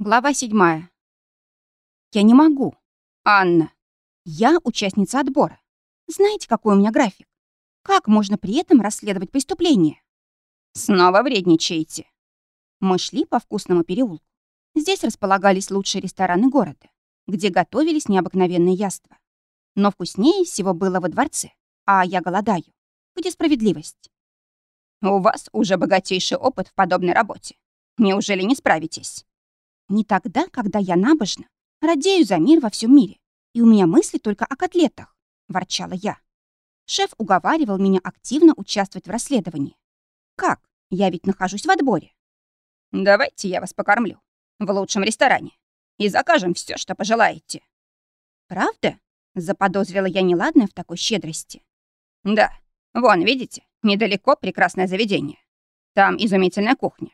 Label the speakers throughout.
Speaker 1: Глава седьмая. Я не могу. Анна. Я участница отбора. Знаете, какой у меня график? Как можно при этом расследовать преступление? Снова вредничаете. Мы шли по вкусному переулку. Здесь располагались лучшие рестораны города, где готовились необыкновенные яства. Но вкуснее всего было во дворце, а я голодаю. Где справедливость? У вас уже богатейший опыт в подобной работе. Неужели не справитесь? Не тогда, когда я набожна, радею за мир во всем мире, и у меня мысли только о котлетах, ворчала я. Шеф уговаривал меня активно участвовать в расследовании. Как? Я ведь нахожусь в отборе. Давайте я вас покормлю. В лучшем ресторане. И закажем все, что пожелаете. Правда? Заподозрила я неладное в такой щедрости. Да. Вон, видите, недалеко прекрасное заведение. Там изумительная кухня.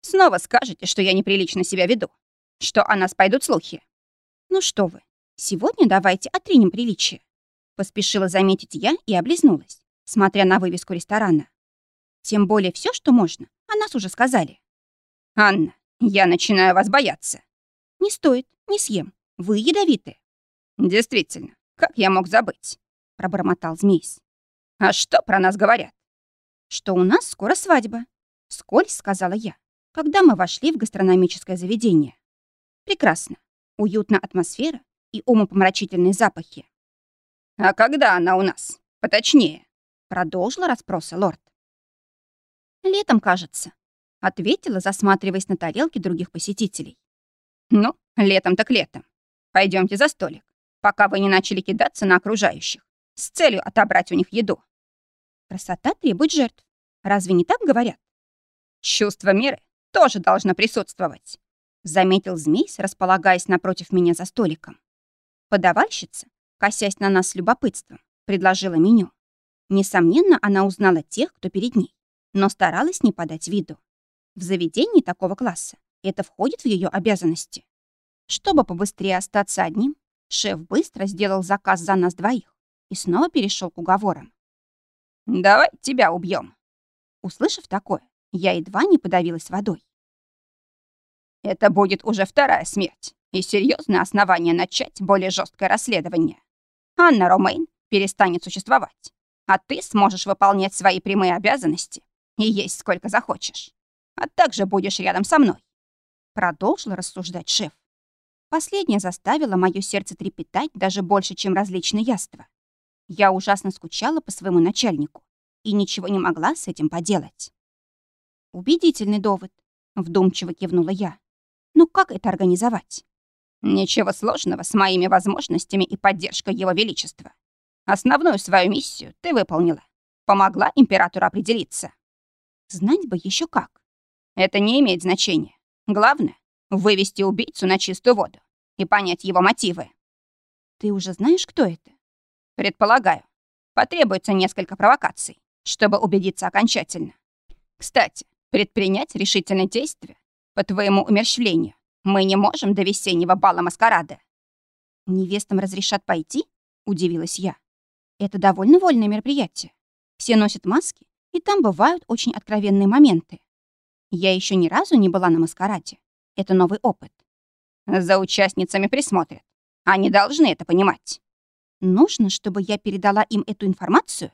Speaker 1: Снова скажете, что я неприлично себя веду, что о нас пойдут слухи. Ну что вы, сегодня давайте отринем приличие. Поспешила заметить я и облизнулась, смотря на вывеску ресторана. Тем более все, что можно, о нас уже сказали. Анна, я начинаю вас бояться. Не стоит, не съем. Вы ядовиты. Действительно, как я мог забыть? Пробормотал Змейс. А что про нас говорят? Что у нас скоро свадьба. Скользь, сказала я, когда мы вошли в гастрономическое заведение. Прекрасно. Уютная атмосфера и умопомрачительные запахи. «А когда она у нас? Поточнее?» Продолжила расспросы лорд. «Летом, кажется», — ответила, засматриваясь на тарелки других посетителей. «Ну, летом так летом. Пойдемте за столик, пока вы не начали кидаться на окружающих, с целью отобрать у них еду». «Красота требует жертв. Разве не так говорят?» «Чувство меры тоже должно присутствовать», — заметил змей, располагаясь напротив меня за столиком. Подавальщица, косясь на нас с любопытством, предложила меню. Несомненно, она узнала тех, кто перед ней, но старалась не подать виду. В заведении такого класса это входит в ее обязанности. Чтобы побыстрее остаться одним, шеф быстро сделал заказ за нас двоих и снова перешел к уговорам. «Давай тебя убьем. Услышав такое, я едва не подавилась водой. Это будет уже вторая смерть и серьезное основание начать более жесткое расследование. Анна Ромейн перестанет существовать, а ты сможешь выполнять свои прямые обязанности и есть сколько захочешь, а также будешь рядом со мной. Продолжил рассуждать шеф. Последнее заставило мое сердце трепетать даже больше, чем различные яства. Я ужасно скучала по своему начальнику и ничего не могла с этим поделать. Убедительный довод, вдумчиво кивнула я. Но как это организовать? Ничего сложного с моими возможностями и поддержкой Его Величества. Основную свою миссию ты выполнила. Помогла императору определиться. Знать бы еще как. Это не имеет значения. Главное — вывести убийцу на чистую воду и понять его мотивы. Ты уже знаешь, кто это? Предполагаю. Потребуется несколько провокаций, чтобы убедиться окончательно. Кстати, предпринять решительные действия по твоему умерщвлению мы не можем до весеннего бала маскарада. Невестам разрешат пойти? Удивилась я. Это довольно вольное мероприятие. Все носят маски, и там бывают очень откровенные моменты. Я еще ни разу не была на маскараде. Это новый опыт. За участницами присмотрят. Они должны это понимать. Нужно, чтобы я передала им эту информацию?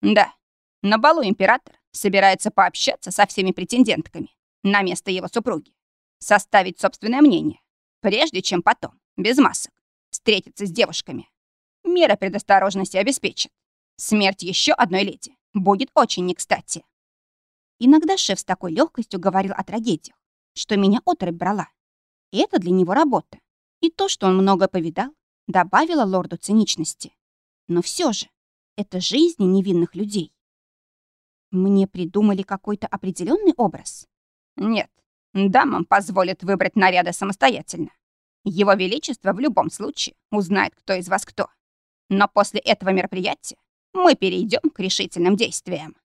Speaker 1: Да. На балу император собирается пообщаться со всеми претендентками на место его супруги, составить собственное мнение, прежде чем потом, без масок, встретиться с девушками. Мера предосторожности обеспечит. Смерть еще одной леди будет очень не кстати. Иногда шеф с такой легкостью говорил о трагедиях, что меня отрыбь брала. И это для него работа. И то, что он много повидал, добавило лорду циничности. Но все же, это жизни невинных людей. Мне придумали какой-то определенный образ? Нет, дамам позволят выбрать наряды самостоятельно. Его Величество в любом случае узнает, кто из вас кто. Но после этого мероприятия мы перейдем к решительным действиям.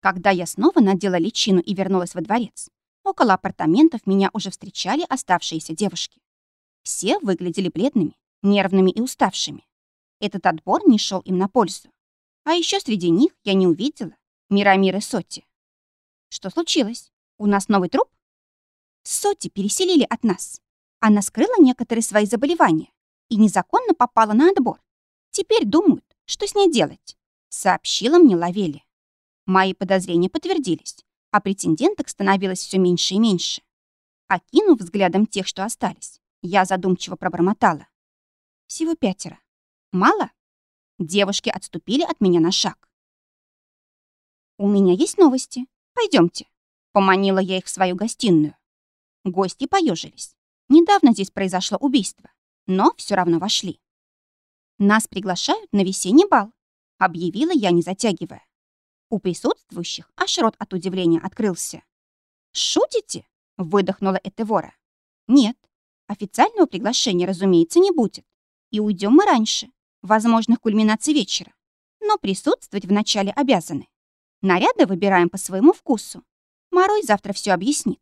Speaker 1: Когда я снова надела личину и вернулась во дворец, около апартаментов меня уже встречали оставшиеся девушки. Все выглядели бледными, нервными и уставшими. Этот отбор не шел им на пользу. А еще среди них я не увидела Мирамиры Сотти. Что случилось? У нас новый труп? Соти переселили от нас. Она скрыла некоторые свои заболевания и незаконно попала на отбор. Теперь думают, что с ней делать, сообщила мне Лавели. Мои подозрения подтвердились, а претенденток становилось все меньше и меньше. Окинув взглядом тех, что остались, я задумчиво пробормотала. Всего пятеро. Мало? Девушки отступили от меня на шаг. «У меня есть новости. Пойдемте. Поманила я их в свою гостиную. Гости поежились. Недавно здесь произошло убийство, но все равно вошли. Нас приглашают на весенний бал, объявила я, не затягивая. У присутствующих аж рот от удивления открылся. «Шутите?» — выдохнула Этевора. «Нет, официального приглашения, разумеется, не будет. И уйдем мы раньше, возможных кульминаций вечера. Но присутствовать вначале обязаны. Наряды выбираем по своему вкусу. Морой завтра все объяснит.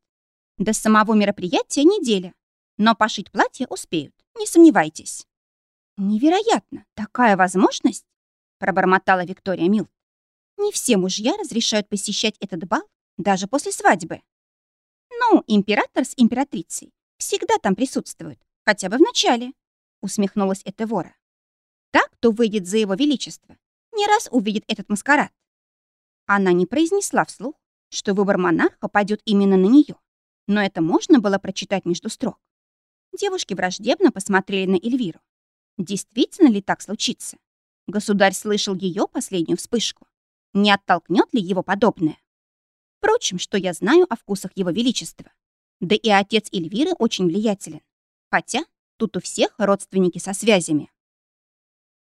Speaker 1: До самого мероприятия неделя. Но пошить платье успеют, не сомневайтесь. Невероятно, такая возможность, пробормотала Виктория Милт. Не все мужья разрешают посещать этот бал даже после свадьбы. Ну, император с императрицей всегда там присутствуют, хотя бы в начале, усмехнулась Этевора. Так, кто выйдет за его величество, не раз увидит этот маскарад. Она не произнесла вслух, что выбор монарха пойдет именно на нее, но это можно было прочитать между строк. Девушки враждебно посмотрели на Эльвиру. Действительно ли так случится? Государь слышал ее последнюю вспышку. Не оттолкнет ли его подобное? Впрочем, что я знаю о вкусах его величества? Да и отец Эльвиры очень влиятелен. Хотя тут у всех родственники со связями.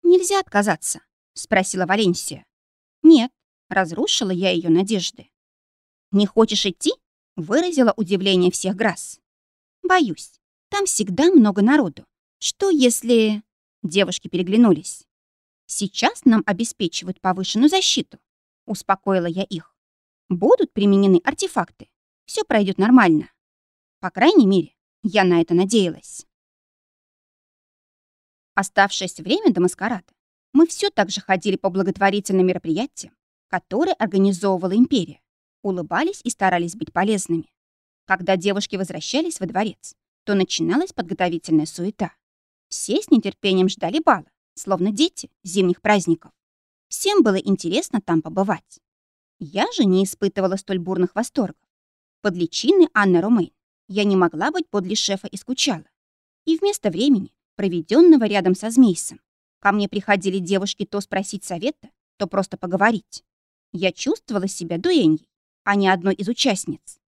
Speaker 1: «Нельзя отказаться?» — спросила Валенсия. «Нет, разрушила я ее надежды. «Не хочешь идти?» — выразила удивление всех Грасс. «Боюсь, там всегда много народу. Что если...» Девушки переглянулись. «Сейчас нам обеспечивают повышенную защиту», — успокоила я их. «Будут применены артефакты. Все пройдет нормально. По крайней мере, я на это надеялась». Оставшееся время до маскарада мы все так же ходили по благотворительным мероприятиям, которые организовывала империя, улыбались и старались быть полезными. Когда девушки возвращались во дворец, то начиналась подготовительная суета. Все с нетерпением ждали бала, словно дети зимних праздников. Всем было интересно там побывать. Я же не испытывала столь бурных восторгов. Под личиной Анны Ромейн я не могла быть подле шефа и скучала. И вместо времени, проведенного рядом со Змейсом, ко мне приходили девушки то спросить совета, то просто поговорить. Я чувствовала себя дуэньей, а не одной из участниц.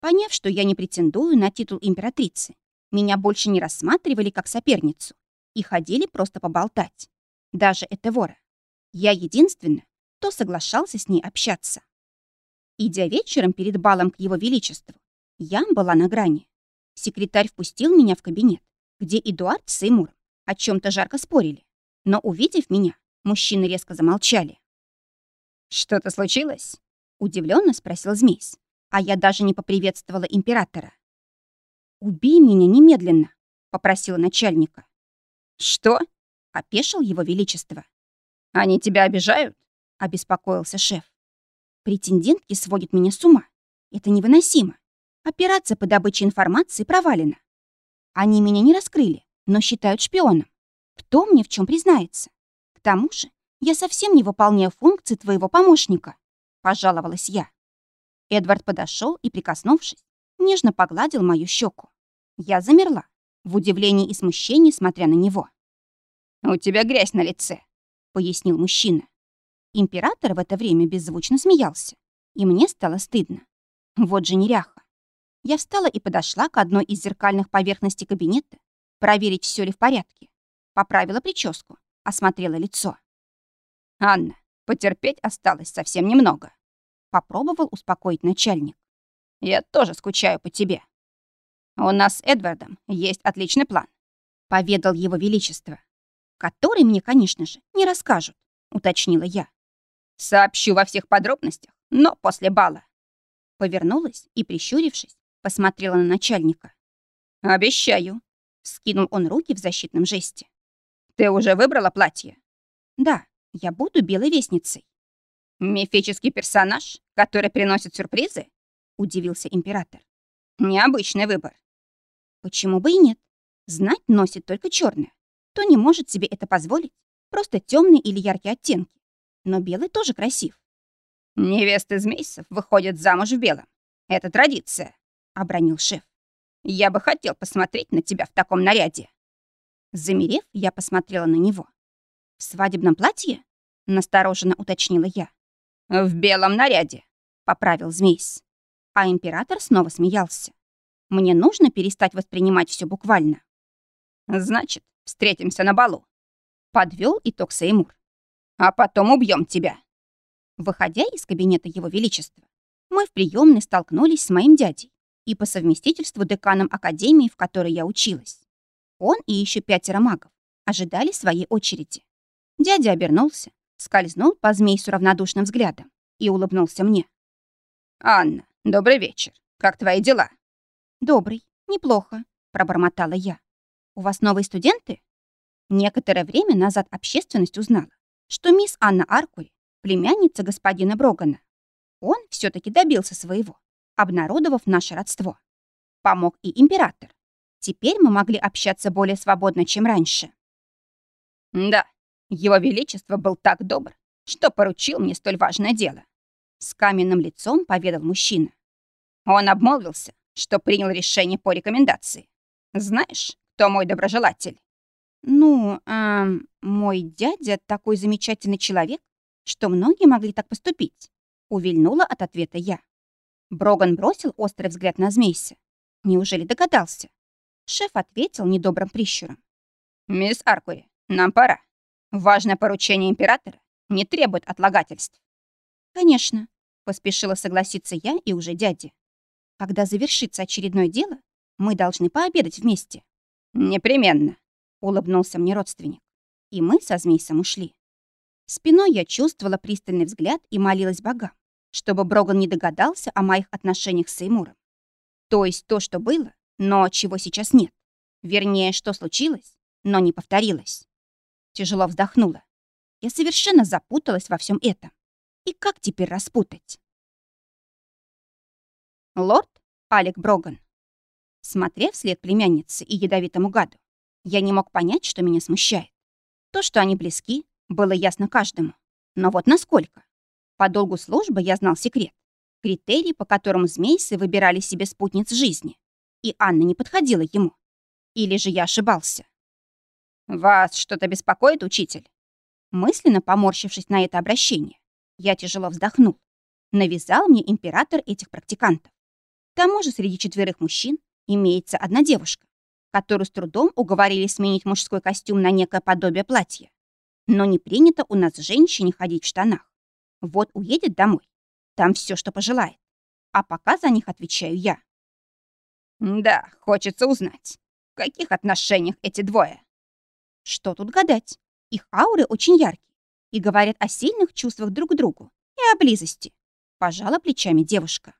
Speaker 1: Поняв, что я не претендую на титул императрицы, меня больше не рассматривали как соперницу и ходили просто поболтать. Даже Этевора. Я единственная, кто соглашался с ней общаться. Идя вечером перед балом к его величеству, я была на грани. Секретарь впустил меня в кабинет, где Эдуард с Эймуром о чем то жарко спорили. Но, увидев меня, мужчины резко замолчали.
Speaker 2: «Что-то случилось?»
Speaker 1: — удивленно спросил Змейс, а я даже не поприветствовала императора. «Убей меня немедленно», — попросила начальника.
Speaker 2: «Что?»
Speaker 1: — опешил его величество.
Speaker 2: «Они тебя обижают?»
Speaker 1: — обеспокоился шеф. «Претендентки сводят меня с ума. Это невыносимо. Операция по добыче информации провалена. Они меня не раскрыли, но считают шпионом. Кто мне в чем признается? К тому же я совсем не выполняю функции твоего помощника», — пожаловалась я. Эдвард подошел и, прикоснувшись, нежно погладил мою щеку. Я замерла, в удивлении и смущении, смотря на него.
Speaker 2: «У тебя грязь на лице», — пояснил мужчина.
Speaker 1: Император в это время беззвучно смеялся, и мне стало стыдно. Вот же неряха. Я встала и подошла к одной из зеркальных поверхностей кабинета, проверить, все ли в порядке. Поправила прическу, осмотрела лицо.
Speaker 2: «Анна, потерпеть осталось совсем немного», —
Speaker 1: попробовал успокоить начальник.
Speaker 2: «Я тоже скучаю по тебе. У нас с Эдвардом есть отличный план», — поведал его величество.
Speaker 1: «Который мне, конечно же, не расскажут», — уточнила я.
Speaker 2: «Сообщу во всех подробностях, но после бала».
Speaker 1: Повернулась и, прищурившись, посмотрела на начальника.
Speaker 2: «Обещаю», —
Speaker 1: скинул он руки в защитном жесте.
Speaker 2: «Ты уже выбрала платье?»
Speaker 1: «Да», я буду белой вестницей.
Speaker 2: Мифический персонаж, который приносит сюрпризы? Удивился император. Необычный выбор.
Speaker 1: Почему бы и нет? Знать носит только черное. Кто не может себе это позволить? Просто темные или яркие оттенки. Но белый тоже красив.
Speaker 2: Невесты змейцев выходят замуж в белом. Это традиция, — обронил шеф. Я бы хотел посмотреть на тебя в таком наряде.
Speaker 1: Замерев, я посмотрела на него. «В свадебном платье?» — настороженно уточнила я.
Speaker 2: «В белом наряде», — поправил Змейс.
Speaker 1: А император снова смеялся. «Мне нужно перестать воспринимать все буквально».
Speaker 2: «Значит, встретимся на балу», — подвел итог Сеймур. «А потом убьем тебя».
Speaker 1: Выходя из кабинета Его Величества, мы в приемной столкнулись с моим дядей и по совместительству деканом академии, в которой я училась. Он и еще пятеро магов ожидали своей очереди. Дядя обернулся, скользнул по змей с равнодушным взглядом и улыбнулся мне.
Speaker 2: «Анна, добрый вечер. Как твои дела?»
Speaker 1: «Добрый. Неплохо», — пробормотала я. «У вас новые студенты?» Некоторое время назад общественность узнала, что мисс Анна Аркури — племянница господина Брогана. Он все таки добился своего, обнародовав наше родство. Помог и император. Теперь мы могли общаться более свободно, чем раньше.
Speaker 2: Да, его Величество был так добр, что поручил мне столь важное дело. С каменным лицом поведал мужчина. Он обмолвился, что принял решение по рекомендации. Знаешь, кто мой доброжелатель?
Speaker 1: Ну, эм, мой дядя такой замечательный человек, что многие могли так поступить. Увильнула от ответа я. Броган бросил острый взгляд на Змейся. Неужели догадался? Шеф ответил недобрым прищуром.
Speaker 2: «Мисс Аркури, нам пора. Важное поручение императора не требует отлагательств».
Speaker 1: «Конечно», — поспешила согласиться я и уже дядя. «Когда завершится очередное дело, мы должны пообедать вместе».
Speaker 2: «Непременно», — улыбнулся мне родственник. И мы со Змейсом ушли.
Speaker 1: Спиной я чувствовала пристальный взгляд и молилась богам, чтобы Броган не догадался о моих отношениях с Сеймуром. То есть то, что было, но чего сейчас нет. Вернее, что случилось, но не повторилось. Тяжело вздохнула. Я совершенно запуталась во всем этом. И как теперь распутать? Лорд Алек Броган. Смотрев вслед племяннице и ядовитому гаду, я не мог понять, что меня смущает. То, что они близки, было ясно каждому. Но вот насколько? По долгу службы я знал секрет. Критерий, по которому змейсы выбирали себе спутниц жизни и Анна не подходила ему. Или же я ошибался?
Speaker 2: «Вас что-то беспокоит, учитель?»
Speaker 1: Мысленно поморщившись на это обращение, я тяжело вздохнул. Навязал мне император этих практикантов. К тому же среди четверых мужчин имеется одна девушка, которую с трудом уговорили сменить мужской костюм на некое подобие платья. Но не принято у нас женщине ходить в штанах. Вот уедет домой, там все, что пожелает. А пока за них отвечаю я.
Speaker 2: Да, хочется узнать, в каких отношениях эти двое.
Speaker 1: Что тут гадать? Их ауры очень яркие и говорят о сильных чувствах друг к другу и о близости. Пожала плечами девушка.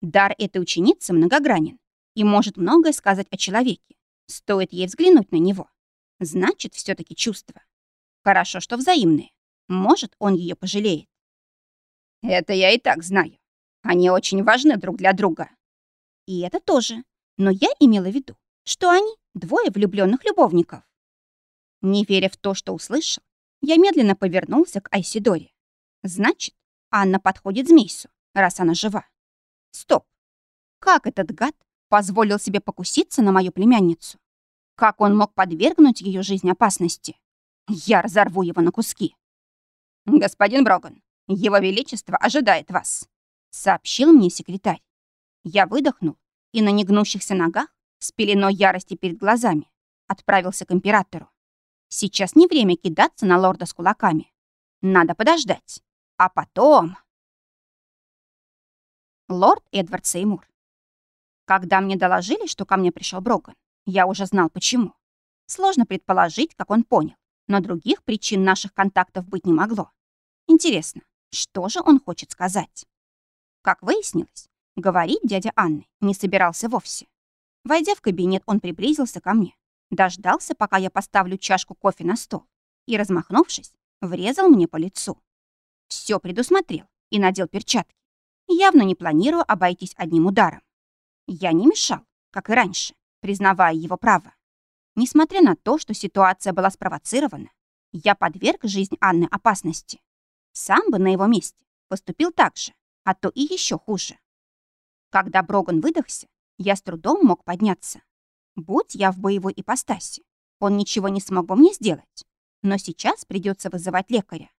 Speaker 1: Дар этой ученицы многогранен и может многое сказать о человеке. Стоит ей взглянуть на него. Значит, все таки чувства. Хорошо, что взаимные. Может, он ее пожалеет.
Speaker 2: Это я и так знаю. Они очень важны друг для друга.
Speaker 1: И это тоже. Но я имела в виду, что они двое влюбленных любовников. Не веря в то, что услышал, я медленно повернулся к Айсидоре. Значит, Анна подходит Змейсу, раз она жива. Стоп. Как этот гад позволил себе покуситься на мою племянницу? Как он мог подвергнуть ее жизнь опасности? Я разорву его на куски.
Speaker 2: «Господин Броган, его Величество ожидает вас», —
Speaker 1: сообщил мне секретарь. Я выдохнул и на негнущихся ногах, с пеленой ярости перед глазами, отправился к императору. Сейчас не время кидаться на лорда с кулаками. Надо подождать. А потом... Лорд Эдвард Сеймур. Когда мне доложили, что ко мне пришел Броган, я уже знал, почему. Сложно предположить, как он понял, но других причин наших контактов быть не могло. Интересно, что же он хочет сказать? Как выяснилось, Говорить дядя Анны не собирался вовсе. Войдя в кабинет, он приблизился ко мне, дождался, пока я поставлю чашку кофе на стол, и, размахнувшись, врезал мне по лицу. Все предусмотрел и надел перчатки, явно не планируя обойтись одним ударом. Я не мешал, как и раньше, признавая его право. Несмотря на то, что ситуация была спровоцирована, я подверг жизнь Анны опасности. Сам бы на его месте поступил так же, а то и еще хуже. Когда Броган выдохся, я с трудом мог подняться. Будь я в боевой ипостаси, он ничего не смог бы мне сделать. Но сейчас придется вызывать лекаря.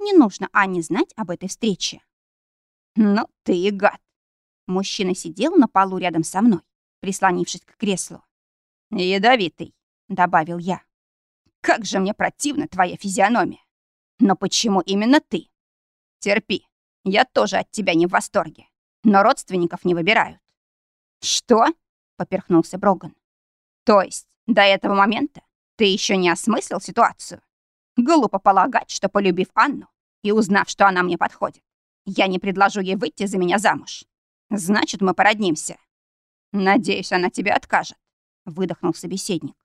Speaker 1: Не нужно Анне знать об этой встрече.
Speaker 2: «Ну ты и гад!»
Speaker 1: Мужчина сидел на полу рядом со мной, прислонившись к креслу.
Speaker 2: «Ядовитый», — добавил я. «Как же мне противна твоя физиономия! Но почему именно ты? Терпи, я тоже от тебя не в восторге, но родственников не выбирают».
Speaker 1: «Что?» — поперхнулся Броган.
Speaker 2: «То есть до этого момента ты еще не осмыслил ситуацию? Глупо полагать, что, полюбив Анну и узнав, что она мне подходит, я не предложу ей выйти за меня замуж. Значит, мы породнимся. Надеюсь, она тебе откажет», — выдохнул собеседник.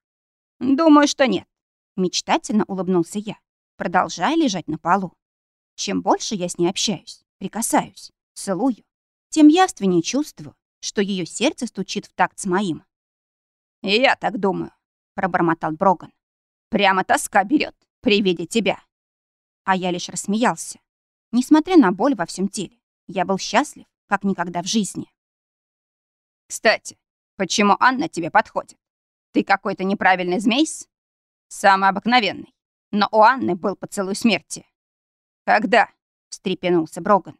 Speaker 2: «Думаю, что нет», — мечтательно улыбнулся я, продолжая лежать на полу.
Speaker 1: Чем больше я с ней общаюсь, прикасаюсь, целую, тем явственнее чувствую, что ее сердце стучит в такт с моим.
Speaker 2: «И я так думаю», — пробормотал Броган. «Прямо тоска берет при виде тебя».
Speaker 1: А я лишь рассмеялся. Несмотря на боль во всем теле, я был счастлив, как никогда в жизни.
Speaker 2: «Кстати, почему Анна тебе подходит? Ты какой-то неправильный змейс? Самый обыкновенный. Но у Анны был поцелуй смерти». «Когда?» — встрепенулся Броган.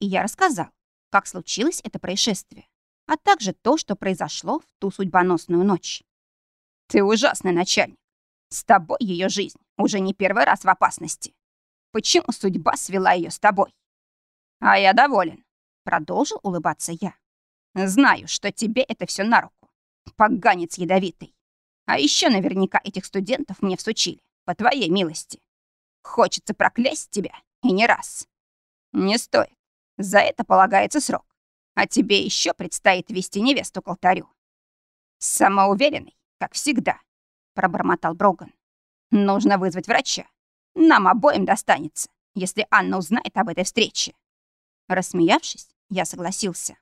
Speaker 1: И я рассказал, как случилось это происшествие, а также то, что произошло в ту судьбоносную ночь.
Speaker 2: «Ты ужасный начальник. С тобой ее жизнь уже не первый раз в опасности. Почему судьба свела ее с тобой? А я доволен. Продолжил улыбаться я. Знаю, что тебе это все на руку. Поганец ядовитый. А еще наверняка этих студентов мне всучили, по твоей милости. Хочется проклясть тебя, и не раз. Не стоит. За это полагается срок. А тебе еще предстоит вести невесту к алтарю. Самоуверенный, как всегда, пробормотал Броган. Нужно вызвать врача. Нам обоим достанется, если Анна узнает об этой встрече.
Speaker 1: Рассмеявшись, я согласился.